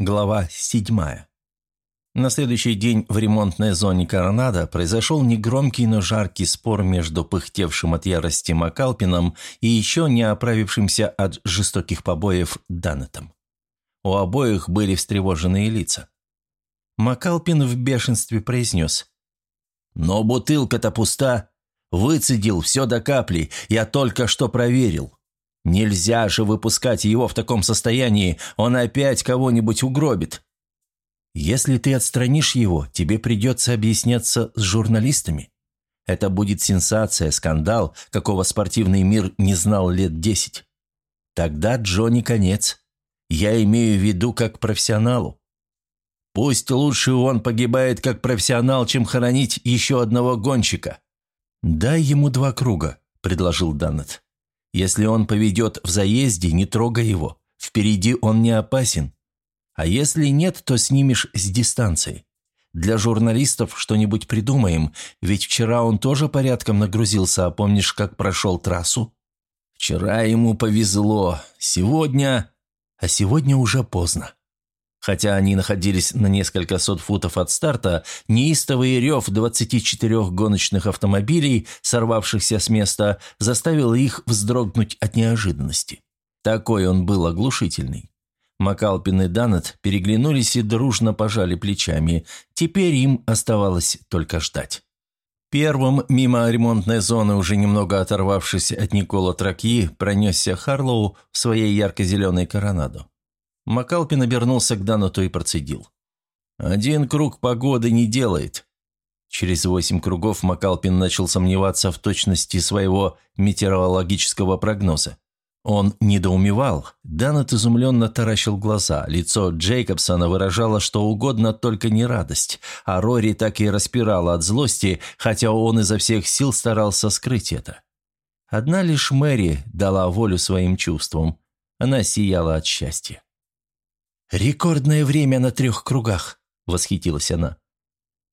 Глава седьмая. На следующий день в ремонтной зоне Коронада произошел негромкий, но жаркий спор между пыхтевшим от ярости Макалпином и еще не оправившимся от жестоких побоев Данетом. У обоих были встревоженные лица. Макалпин в бешенстве произнес. «Но бутылка-то пуста. Выцедил все до капли. Я только что проверил. Нельзя же выпускать его в таком состоянии, он опять кого-нибудь угробит. Если ты отстранишь его, тебе придется объясняться с журналистами. Это будет сенсация, скандал, какого спортивный мир не знал лет десять. Тогда Джонни конец. Я имею в виду как профессионалу. Пусть лучше он погибает как профессионал, чем хоронить еще одного гонщика. «Дай ему два круга», – предложил Даннет. Если он поведет в заезде, не трогай его. Впереди он не опасен. А если нет, то снимешь с дистанции. Для журналистов что-нибудь придумаем, ведь вчера он тоже порядком нагрузился, а помнишь, как прошел трассу? Вчера ему повезло, сегодня... А сегодня уже поздно. Хотя они находились на несколько сот футов от старта, неистовый рев 24 гоночных автомобилей, сорвавшихся с места, заставил их вздрогнуть от неожиданности. Такой он был оглушительный. Макалпин и Данет переглянулись и дружно пожали плечами. Теперь им оставалось только ждать. Первым мимо ремонтной зоны, уже немного оторвавшись от Никола Тракьи, пронесся Харлоу в своей ярко-зеленой коронаду. Макалпин обернулся к Дануту и процедил. «Один круг погоды не делает». Через восемь кругов Макалпин начал сомневаться в точности своего метеорологического прогноза. Он недоумевал. Данет изумленно таращил глаза. Лицо Джейкобсона выражало что угодно, только не радость. А Рори так и распирала от злости, хотя он изо всех сил старался скрыть это. Одна лишь Мэри дала волю своим чувствам. Она сияла от счастья. «Рекордное время на трех кругах», – восхитилась она.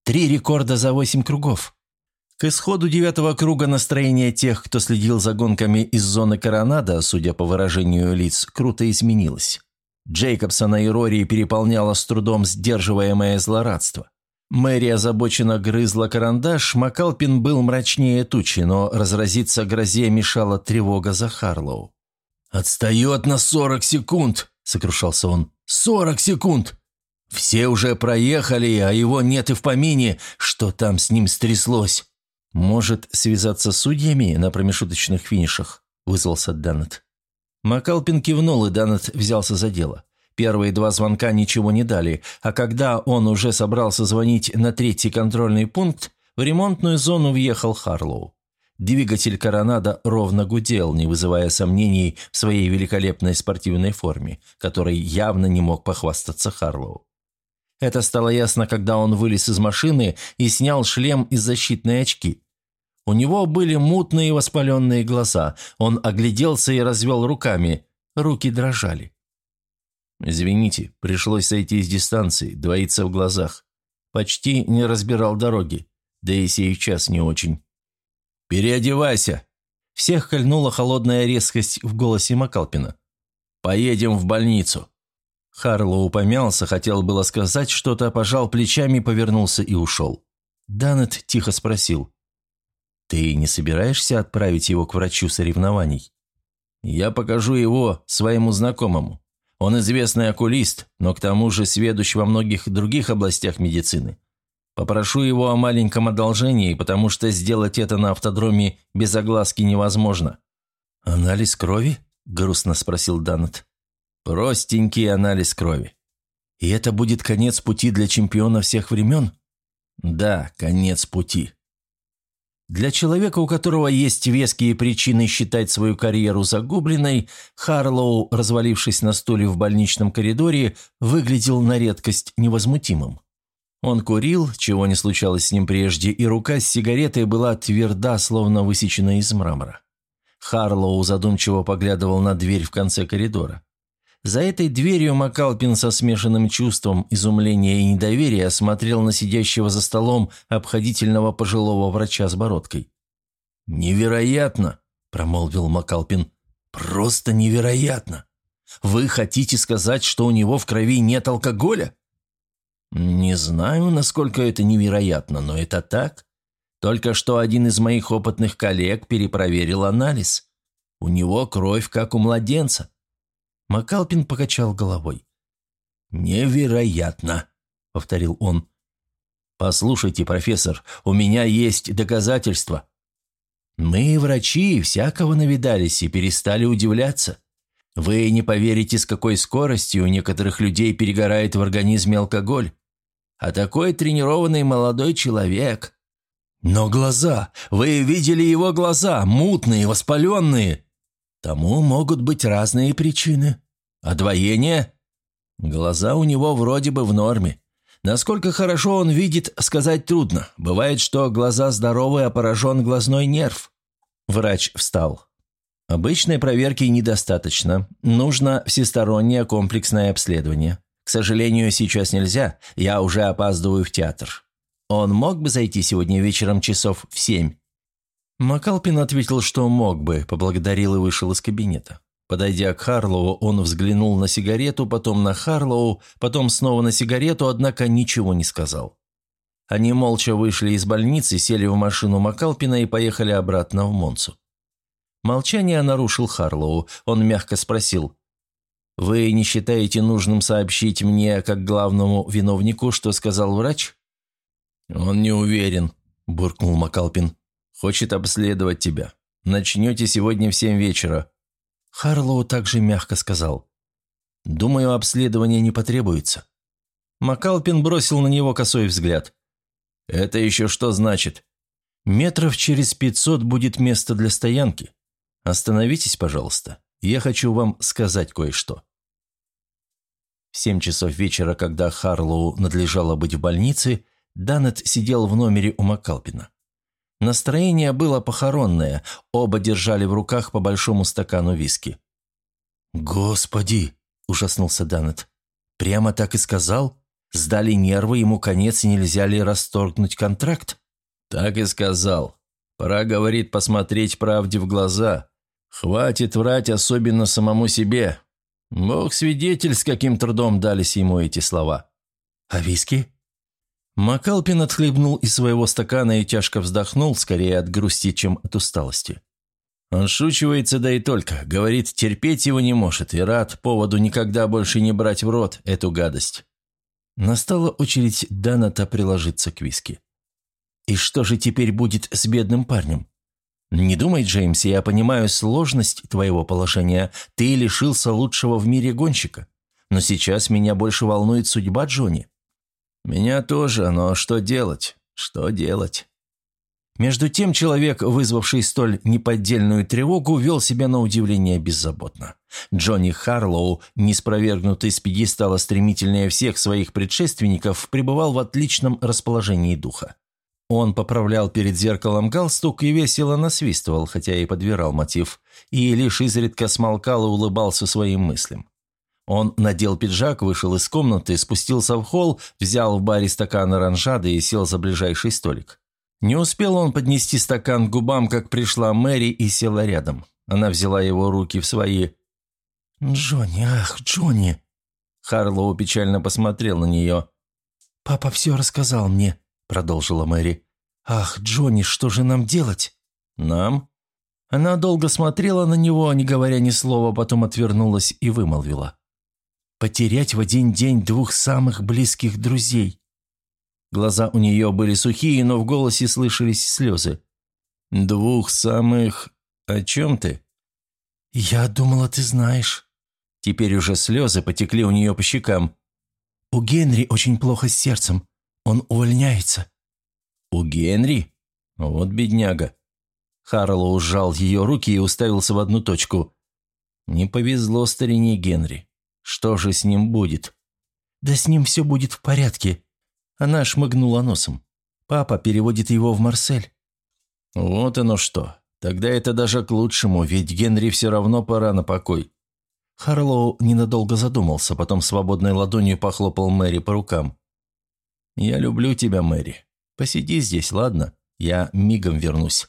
«Три рекорда за восемь кругов». К исходу девятого круга настроение тех, кто следил за гонками из зоны Коронада, судя по выражению лиц, круто изменилось. Джейкобсона и Рори переполняло с трудом сдерживаемое злорадство. Мэри озабоченно грызла карандаш, Макалпин был мрачнее тучи, но разразиться грозе мешала тревога за Харлоу. «Отстает на сорок секунд!» – сокрушался он. Сорок секунд! Все уже проехали, а его нет и в помине, что там с ним стряслось. Может, связаться с судьями на промежуточных финишах?» – вызвался Даннет. Макалпин кивнул, и Даннет взялся за дело. Первые два звонка ничего не дали, а когда он уже собрался звонить на третий контрольный пункт, в ремонтную зону въехал Харлоу. Двигатель «Коронада» ровно гудел, не вызывая сомнений в своей великолепной спортивной форме, которой явно не мог похвастаться Харлоу. Это стало ясно, когда он вылез из машины и снял шлем и защитные очки. У него были мутные воспаленные глаза. Он огляделся и развел руками. Руки дрожали. «Извините, пришлось сойти с дистанции, двоиться в глазах. Почти не разбирал дороги, да и сейчас не очень». «Переодевайся!» Всех кольнула холодная резкость в голосе Макалпина. «Поедем в больницу!» Харлоу помялся, хотел было сказать что-то, пожал плечами, повернулся и ушел. Данет тихо спросил. «Ты не собираешься отправить его к врачу соревнований?» «Я покажу его своему знакомому. Он известный окулист, но к тому же сведущ во многих других областях медицины. Попрошу его о маленьком одолжении, потому что сделать это на автодроме без огласки невозможно». «Анализ крови?» – грустно спросил Данет. «Простенький анализ крови». «И это будет конец пути для чемпиона всех времен?» «Да, конец пути». Для человека, у которого есть веские причины считать свою карьеру загубленной, Харлоу, развалившись на стуле в больничном коридоре, выглядел на редкость невозмутимым. Он курил, чего не случалось с ним прежде, и рука с сигаретой была тверда, словно высечена из мрамора. Харлоу задумчиво поглядывал на дверь в конце коридора. За этой дверью Макалпин со смешанным чувством изумления и недоверия смотрел на сидящего за столом обходительного пожилого врача с бородкой. «Невероятно!» – промолвил Макалпин. «Просто невероятно! Вы хотите сказать, что у него в крови нет алкоголя?» «Не знаю, насколько это невероятно, но это так. Только что один из моих опытных коллег перепроверил анализ. У него кровь, как у младенца». Макалпин покачал головой. «Невероятно», — повторил он. «Послушайте, профессор, у меня есть доказательства». «Мы, врачи, всякого навидались и перестали удивляться. Вы не поверите, с какой скоростью у некоторых людей перегорает в организме алкоголь. А такой тренированный молодой человек. Но глаза, вы видели его глаза, мутные, воспаленные. Тому могут быть разные причины. Одвоение? Глаза у него вроде бы в норме. Насколько хорошо он видит, сказать трудно. Бывает, что глаза здоровы, а поражен глазной нерв. Врач встал. Обычной проверки недостаточно. Нужно всестороннее комплексное обследование. К сожалению, сейчас нельзя. Я уже опаздываю в театр. Он мог бы зайти сегодня вечером часов в семь?» Макалпин ответил, что мог бы, поблагодарил и вышел из кабинета. Подойдя к Харлоу, он взглянул на сигарету, потом на Харлоу, потом снова на сигарету, однако ничего не сказал. Они молча вышли из больницы, сели в машину Макалпина и поехали обратно в Монцу. Молчание нарушил Харлоу. Он мягко спросил. «Вы не считаете нужным сообщить мне, как главному виновнику, что сказал врач?» «Он не уверен», – буркнул Макалпин. «Хочет обследовать тебя. Начнете сегодня в семь вечера». Харлоу также мягко сказал. «Думаю, обследование не потребуется». Макалпин бросил на него косой взгляд. «Это еще что значит?» «Метров через пятьсот будет место для стоянки. Остановитесь, пожалуйста. Я хочу вам сказать кое-что». В семь часов вечера, когда Харлоу надлежало быть в больнице, Данет сидел в номере у Макалпина. Настроение было похоронное, оба держали в руках по большому стакану виски. «Господи!» – ужаснулся Данет. «Прямо так и сказал? Сдали нервы, ему конец, и нельзя ли расторгнуть контракт?» «Так и сказал. Пора, говорит, посмотреть правде в глаза. Хватит врать, особенно самому себе. Бог свидетель, с каким трудом дались ему эти слова». «А виски?» Макалпин отхлебнул из своего стакана и тяжко вздохнул, скорее от грусти, чем от усталости. Он шучивается, да и только. Говорит, терпеть его не может и рад поводу никогда больше не брать в рот эту гадость. Настала очередь Даната приложиться к виски. «И что же теперь будет с бедным парнем?» «Не думай, Джеймс, я понимаю сложность твоего положения. Ты лишился лучшего в мире гонщика. Но сейчас меня больше волнует судьба Джонни. «Меня тоже, но что делать? Что делать?» Между тем человек, вызвавший столь неподдельную тревогу, вел себя на удивление беззаботно. Джонни Харлоу, не спровергнутый с пьедестала стремительнее всех своих предшественников, пребывал в отличном расположении духа. Он поправлял перед зеркалом галстук и весело насвистывал, хотя и подбирал мотив, и лишь изредка смолкал и улыбался своим мыслям. Он надел пиджак, вышел из комнаты, спустился в холл, взял в баре стакан оранжады и сел за ближайший столик. Не успел он поднести стакан к губам, как пришла Мэри и села рядом. Она взяла его руки в свои. «Джонни, ах, Джонни!» Харлоу печально посмотрел на нее. «Папа все рассказал мне», — продолжила Мэри. «Ах, Джонни, что же нам делать?» «Нам?» Она долго смотрела на него, не говоря ни слова, потом отвернулась и вымолвила. Потерять в один день двух самых близких друзей. Глаза у нее были сухие, но в голосе слышались слезы. «Двух самых... О чем ты?» «Я думала, ты знаешь». Теперь уже слезы потекли у нее по щекам. «У Генри очень плохо с сердцем. Он увольняется». «У Генри? Вот бедняга». Харлоу сжал ее руки и уставился в одну точку. «Не повезло старине Генри. Что же с ним будет? Да с ним все будет в порядке. Она шмыгнула носом. Папа переводит его в Марсель. Вот оно что. Тогда это даже к лучшему, ведь Генри все равно пора на покой. Харлоу ненадолго задумался, потом свободной ладонью похлопал Мэри по рукам. «Я люблю тебя, Мэри. Посиди здесь, ладно? Я мигом вернусь».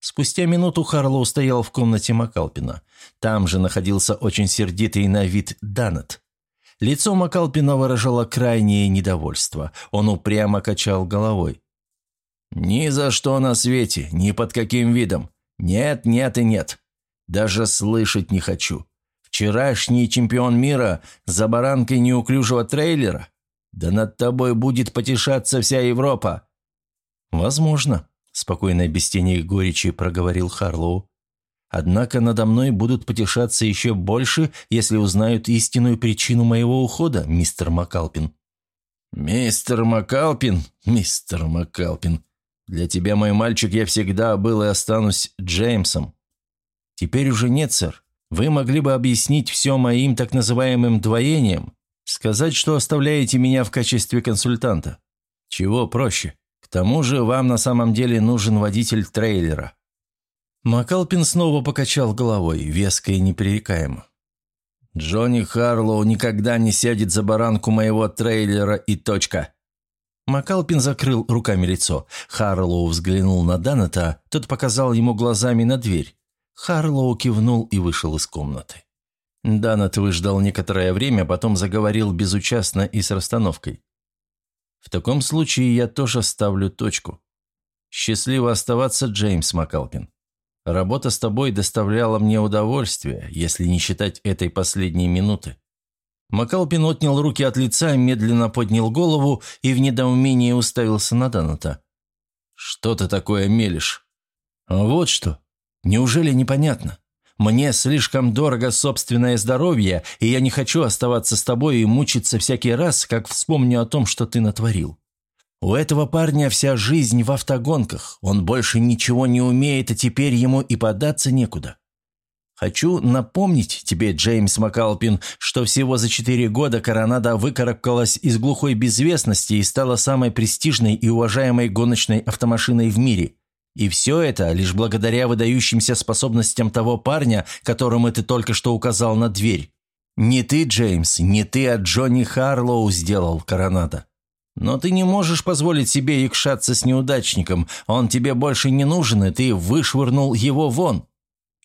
Спустя минуту Харлоу стоял в комнате Макалпина. Там же находился очень сердитый на вид Данет. Лицо Макалпина выражало крайнее недовольство. Он упрямо качал головой. «Ни за что на свете, ни под каким видом. Нет, нет и нет. Даже слышать не хочу. Вчерашний чемпион мира за баранкой неуклюжего трейлера? Да над тобой будет потешаться вся Европа». «Возможно», – спокойно без тени горечи проговорил Харлоу. Однако надо мной будут потешаться еще больше, если узнают истинную причину моего ухода, мистер Макалпин». «Мистер Макалпин? Мистер Макалпин. Для тебя, мой мальчик, я всегда был и останусь Джеймсом». «Теперь уже нет, сэр. Вы могли бы объяснить все моим так называемым двоением, сказать, что оставляете меня в качестве консультанта. Чего проще? К тому же вам на самом деле нужен водитель трейлера. Макалпин снова покачал головой, веско и непререкаемо. «Джонни Харлоу никогда не сядет за баранку моего трейлера и точка». Макалпин закрыл руками лицо. Харлоу взглянул на Данета, тот показал ему глазами на дверь. Харлоу кивнул и вышел из комнаты. Данет выждал некоторое время, потом заговорил безучастно и с расстановкой. «В таком случае я тоже ставлю точку. Счастливо оставаться, Джеймс Макалпин. Работа с тобой доставляла мне удовольствие, если не считать этой последней минуты». Макалпин отнял руки от лица, медленно поднял голову и в недоумении уставился на Даната. «Что ты такое мелешь?» «Вот что. Неужели непонятно? Мне слишком дорого собственное здоровье, и я не хочу оставаться с тобой и мучиться всякий раз, как вспомню о том, что ты натворил. У этого парня вся жизнь в автогонках. Он больше ничего не умеет, а теперь ему и податься некуда. Хочу напомнить тебе, Джеймс Макалпин, что всего за четыре года Коронада выкарабкалась из глухой безвестности и стала самой престижной и уважаемой гоночной автомашиной в мире. И все это лишь благодаря выдающимся способностям того парня, которому ты только что указал на дверь. Не ты, Джеймс, не ты, а Джонни Харлоу сделал Коронада. Но ты не можешь позволить себе икшаться с неудачником. Он тебе больше не нужен, и ты вышвырнул его вон.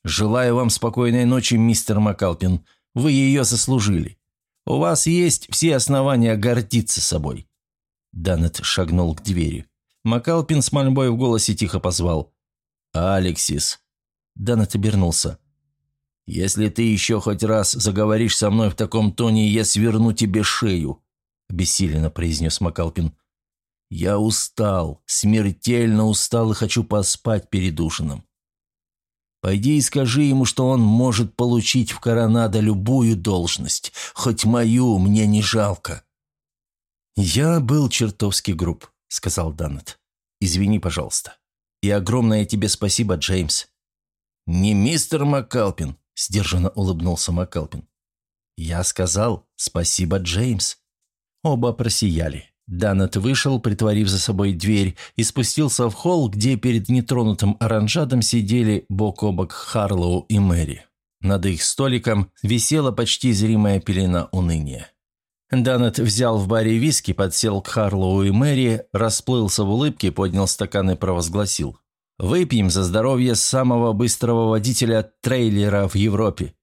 Желаю вам спокойной ночи, мистер Макалпин. Вы ее заслужили. У вас есть все основания гордиться собой». Данет шагнул к двери. Макалпин с мольбой в голосе тихо позвал. «Алексис». Данет обернулся. «Если ты еще хоть раз заговоришь со мной в таком тоне, я сверну тебе шею бессиленно произнес Макалпин. «Я устал, смертельно устал и хочу поспать перед ужином. Пойди и скажи ему, что он может получить в Коронадо любую должность, хоть мою мне не жалко». «Я был чертовски груб», — сказал Даннет. «Извини, пожалуйста. И огромное тебе спасибо, Джеймс». «Не мистер Макалпин», — сдержанно улыбнулся Макалпин. «Я сказал спасибо, Джеймс». Оба просияли. Данет вышел, притворив за собой дверь, и спустился в холл, где перед нетронутым оранжадом сидели бок о бок Харлоу и Мэри. Над их столиком висела почти зримая пелена уныния. Данет взял в баре виски, подсел к Харлоу и Мэри, расплылся в улыбке, поднял стакан и провозгласил. «Выпьем за здоровье самого быстрого водителя трейлера в Европе».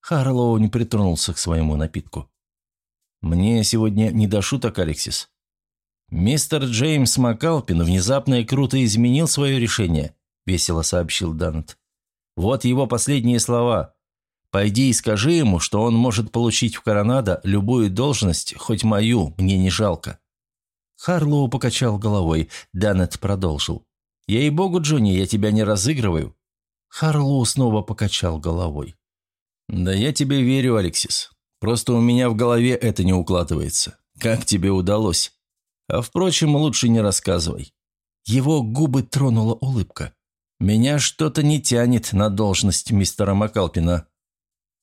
Харлоу не притронулся к своему напитку. «Мне сегодня не до шуток, Алексис». «Мистер Джеймс Макалпин внезапно и круто изменил свое решение», – весело сообщил Данет. «Вот его последние слова. Пойди и скажи ему, что он может получить в Коронадо любую должность, хоть мою, мне не жалко». Харлоу покачал головой. Данет продолжил. «Ей-богу, Джонни, я тебя не разыгрываю». Харлоу снова покачал головой. «Да я тебе верю, Алексис. Просто у меня в голове это не укладывается. Как тебе удалось? А впрочем, лучше не рассказывай». Его губы тронула улыбка. «Меня что-то не тянет на должность мистера Макалпина».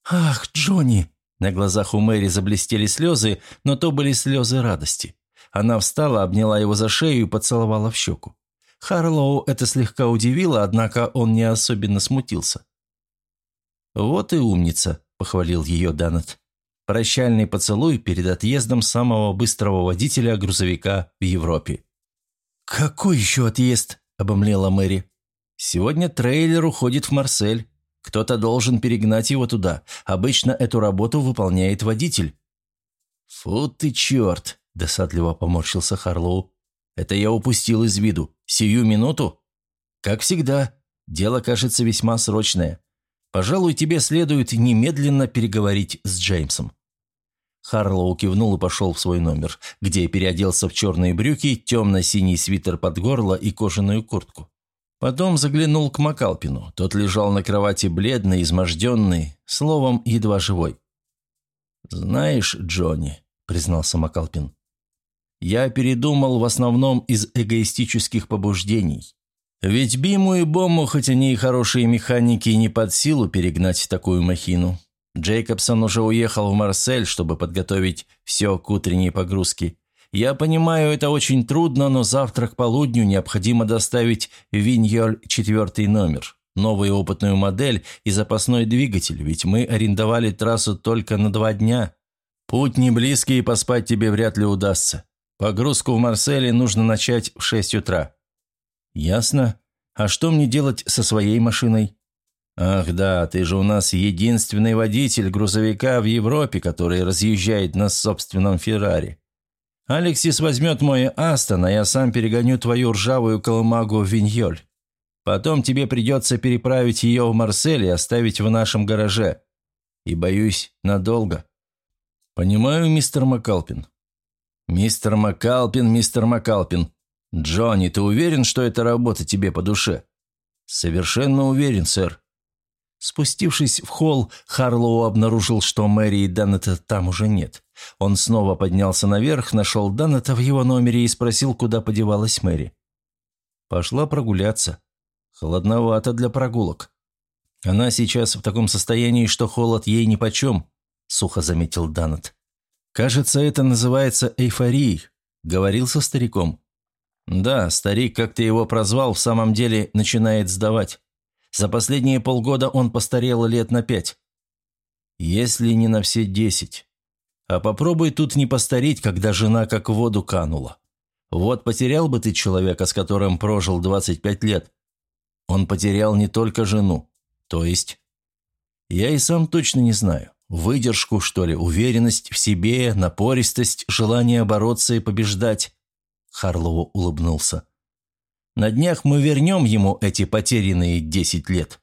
«Ах, Джонни!» На глазах у Мэри заблестели слезы, но то были слезы радости. Она встала, обняла его за шею и поцеловала в щеку. Харлоу это слегка удивило, однако он не особенно смутился. «Вот и умница», — похвалил ее Данет. Прощальный поцелуй перед отъездом самого быстрого водителя грузовика в Европе. «Какой еще отъезд?» – обомлела Мэри. Сегодня трейлер уходит в Марсель. Кто-то должен перегнать его туда. Обычно эту работу выполняет водитель». «Фу ты черт!» – досадливо поморщился Харлоу. «Это я упустил из виду. Сию минуту?» «Как всегда. Дело кажется весьма срочное. Пожалуй, тебе следует немедленно переговорить с Джеймсом». Харлоу кивнул и пошел в свой номер, где переоделся в черные брюки, темно-синий свитер под горло и кожаную куртку. Потом заглянул к Макалпину. Тот лежал на кровати бледный, изможденный, словом, едва живой. «Знаешь, Джонни», — признался Макалпин, — «я передумал в основном из эгоистических побуждений. Ведь Биму и Бому, хоть они и хорошие механики, не под силу перегнать такую махину. Джейкобсон уже уехал в Марсель, чтобы подготовить все к утренней погрузке. Я понимаю, это очень трудно, но завтра к полудню необходимо доставить Виньоль четвертый номер, новую опытную модель и запасной двигатель, ведь мы арендовали трассу только на два дня. Путь не близкий, и поспать тебе вряд ли удастся. Погрузку в Марселе нужно начать в шесть утра». «Ясно. А что мне делать со своей машиной?» «Ах да, ты же у нас единственный водитель грузовика в Европе, который разъезжает на собственном Феррари. Алексис возьмет мой Астон, а я сам перегоню твою ржавую колымагу в Виньоль. Потом тебе придется переправить ее в Марсель и оставить в нашем гараже. И, боюсь, надолго». «Понимаю, мистер Макалпин». «Мистер Макалпин, мистер Макалпин. Джонни, ты уверен, что эта работа тебе по душе?» «Совершенно уверен, сэр». Спустившись в холл, Харлоу обнаружил, что Мэри и Даннета там уже нет. Он снова поднялся наверх, нашел Даннета в его номере и спросил, куда подевалась Мэри. Пошла прогуляться. Холодновато для прогулок. Она сейчас в таком состоянии, что холод ей нипочем, сухо заметил Даннет. Кажется, это называется эйфорией. Говорил со стариком. Да, старик, как ты его прозвал, в самом деле начинает сдавать. За последние полгода он постарел лет на пять. Если не на все десять. А попробуй тут не постареть, когда жена как в воду канула. Вот потерял бы ты человека, с которым прожил 25 лет. Он потерял не только жену. То есть... Я и сам точно не знаю. Выдержку, что ли, уверенность в себе, напористость, желание бороться и побеждать. Харлоу улыбнулся. На днях мы вернем ему эти потерянные десять лет.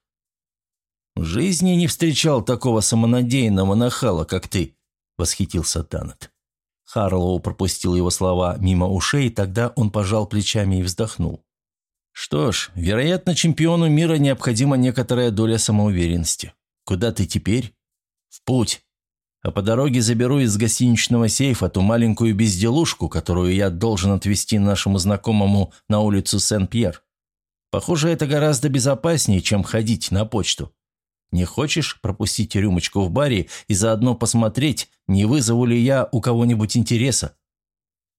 В жизни не встречал такого самонадеянного нахала, как ты, восхитился Таннет. Харлоу пропустил его слова мимо ушей, тогда он пожал плечами и вздохнул. «Что ж, вероятно, чемпиону мира необходима некоторая доля самоуверенности. Куда ты теперь?» «В путь а по дороге заберу из гостиничного сейфа ту маленькую безделушку, которую я должен отвезти нашему знакомому на улицу Сен-Пьер. Похоже, это гораздо безопаснее, чем ходить на почту. Не хочешь пропустить рюмочку в баре и заодно посмотреть, не вызову ли я у кого-нибудь интереса?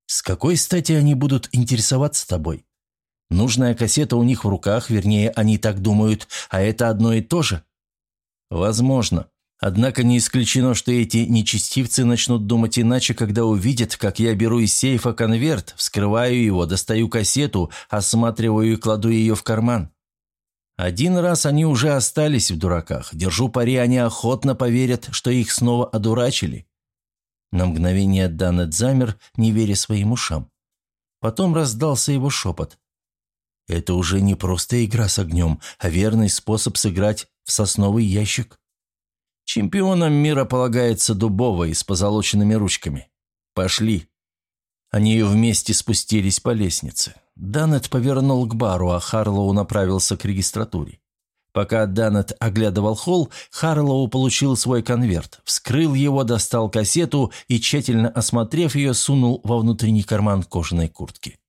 С какой стати они будут интересоваться тобой? Нужная кассета у них в руках, вернее, они так думают, а это одно и то же? Возможно. Однако не исключено, что эти нечестивцы начнут думать иначе, когда увидят, как я беру из сейфа конверт, вскрываю его, достаю кассету, осматриваю и кладу ее в карман. Один раз они уже остались в дураках. Держу пари, они охотно поверят, что их снова одурачили. На мгновение Данет замер, не веря своим ушам. Потом раздался его шепот. Это уже не просто игра с огнем, а верный способ сыграть в сосновый ящик. Чемпионам мира полагается дубовой с позолоченными ручками. Пошли. Они вместе спустились по лестнице. Данет повернул к бару, а Харлоу направился к регистратуре. Пока Данет оглядывал холл, Харлоу получил свой конверт, вскрыл его, достал кассету и, тщательно осмотрев ее, сунул во внутренний карман кожаной куртки.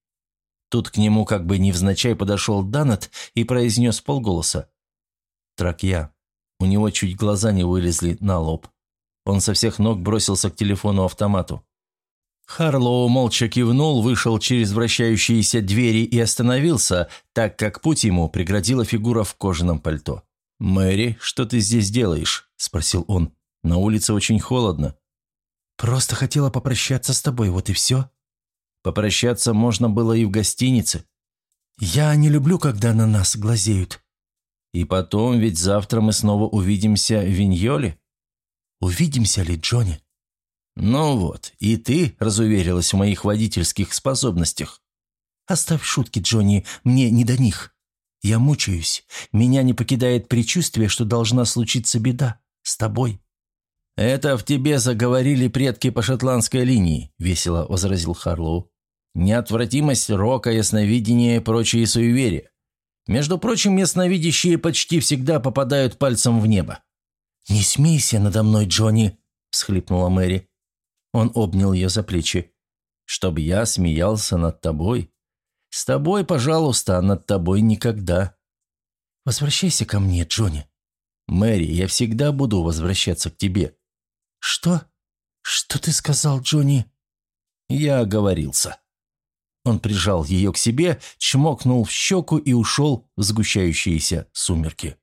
Тут к нему как бы невзначай подошел Данет и произнес полголоса. «Тракья, у него чуть глаза не вылезли на лоб. Он со всех ног бросился к телефону-автомату. Харлоу молча кивнул, вышел через вращающиеся двери и остановился, так как путь ему преградила фигура в кожаном пальто. «Мэри, что ты здесь делаешь?» – спросил он. «На улице очень холодно». «Просто хотела попрощаться с тобой, вот и все». «Попрощаться можно было и в гостинице». «Я не люблю, когда на нас глазеют». «И потом, ведь завтра мы снова увидимся в Виньоле?» «Увидимся ли, Джонни?» «Ну вот, и ты разуверилась в моих водительских способностях». «Оставь шутки, Джонни, мне не до них. Я мучаюсь. Меня не покидает предчувствие, что должна случиться беда. С тобой». «Это в тебе заговорили предки по шотландской линии», – весело возразил Харлоу. «Неотвратимость, рока, ясновидение и прочие суеверия. Между прочим, ясновидящие почти всегда попадают пальцем в небо». «Не смейся надо мной, Джонни», – всхлипнула Мэри. Он обнял ее за плечи. «Чтоб я смеялся над тобой? С тобой, пожалуйста, а над тобой никогда». «Возвращайся ко мне, Джонни». «Мэри, я всегда буду возвращаться к тебе». «Что? Что ты сказал, Джонни?» Я оговорился. Он прижал ее к себе, чмокнул в щеку и ушел в сгущающиеся сумерки.